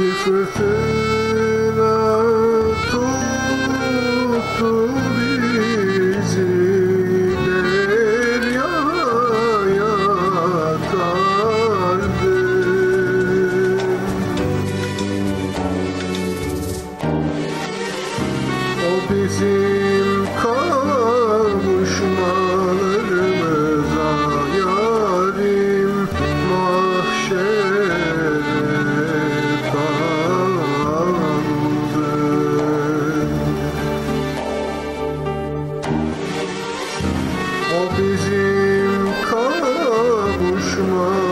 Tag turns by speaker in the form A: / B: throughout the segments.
A: fırtına tuttu bizi deryaya kardı. O bizim O bizim kavuşmalarımıza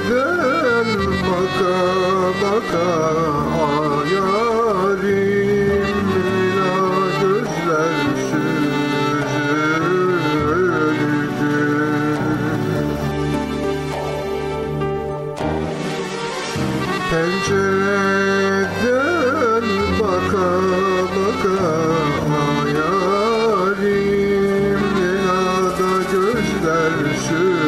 A: Pencereden baka baka ayarim Gel baka baka o yarim Dünyada gözler sür